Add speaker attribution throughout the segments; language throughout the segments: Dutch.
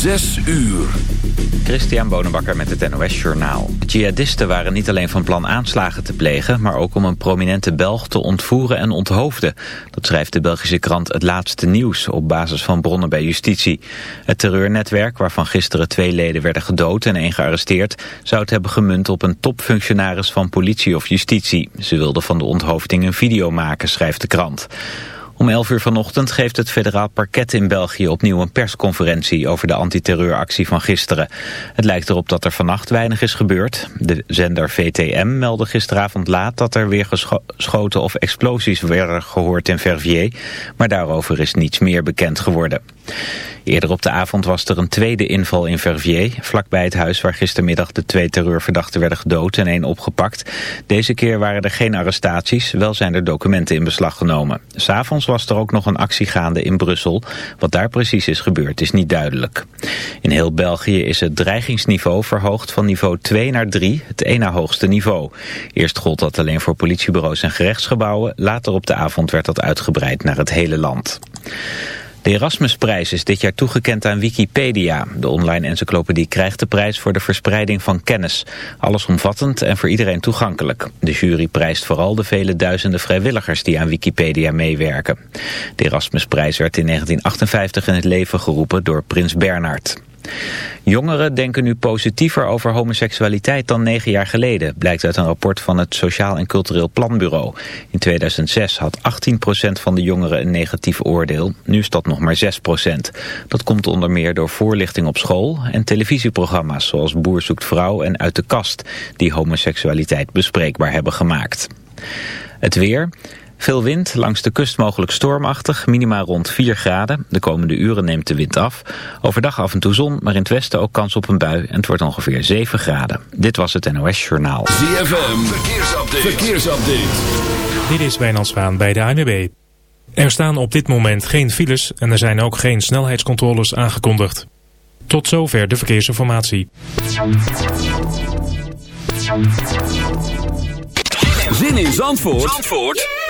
Speaker 1: Zes uur.
Speaker 2: Christian Bonenbakker met het NOS Journaal. Jihadisten waren niet alleen van plan aanslagen te plegen... maar ook om een prominente Belg te ontvoeren en onthoofden. Dat schrijft de Belgische krant Het Laatste Nieuws... op basis van bronnen bij justitie. Het terreurnetwerk, waarvan gisteren twee leden werden gedood... en één gearresteerd, zou het hebben gemunt op een topfunctionaris van politie of justitie. Ze wilden van de onthoofding een video maken, schrijft de krant. Om 11 uur vanochtend geeft het federaal parket in België opnieuw een persconferentie over de antiterreuractie van gisteren. Het lijkt erop dat er vannacht weinig is gebeurd. De zender VTM meldde gisteravond laat dat er weer geschoten of explosies werden gehoord in Verviers, maar daarover is niets meer bekend geworden. Eerder op de avond was er een tweede inval in Verviers, vlakbij het huis waar gistermiddag de twee terreurverdachten werden gedood en één opgepakt. Deze keer waren er geen arrestaties, wel zijn er documenten in beslag genomen. S'avonds was er ook nog een actie gaande in Brussel. Wat daar precies is gebeurd is niet duidelijk. In heel België is het dreigingsniveau verhoogd van niveau 2 naar 3, het ene hoogste niveau. Eerst gold dat alleen voor politiebureaus en gerechtsgebouwen, later op de avond werd dat uitgebreid naar het hele land. De Erasmusprijs is dit jaar toegekend aan Wikipedia. De online encyclopedie krijgt de prijs voor de verspreiding van kennis. Allesomvattend en voor iedereen toegankelijk. De jury prijst vooral de vele duizenden vrijwilligers die aan Wikipedia meewerken. De Erasmusprijs werd in 1958 in het leven geroepen door prins Bernhard. Jongeren denken nu positiever over homoseksualiteit dan negen jaar geleden, blijkt uit een rapport van het Sociaal en Cultureel Planbureau. In 2006 had 18% van de jongeren een negatief oordeel, nu is dat nog maar 6%. Dat komt onder meer door voorlichting op school en televisieprogramma's zoals Boer zoekt vrouw en Uit de kast, die homoseksualiteit bespreekbaar hebben gemaakt. Het weer... Veel wind, langs de kust mogelijk stormachtig, minima rond 4 graden. De komende uren neemt de wind af. Overdag af en toe zon, maar in het westen ook kans op een bui. En het wordt ongeveer 7 graden. Dit was het NOS Journaal.
Speaker 1: ZFM, verkeersupdate. verkeersupdate.
Speaker 3: Dit is Wijnand Zwaan bij de ANWB. Er staan op dit moment geen files en er zijn ook geen snelheidscontroles aangekondigd. Tot zover de verkeersinformatie.
Speaker 1: Zin in Zandvoort? Zandvoort?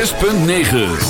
Speaker 1: 106.9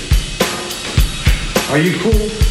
Speaker 4: Are you cool?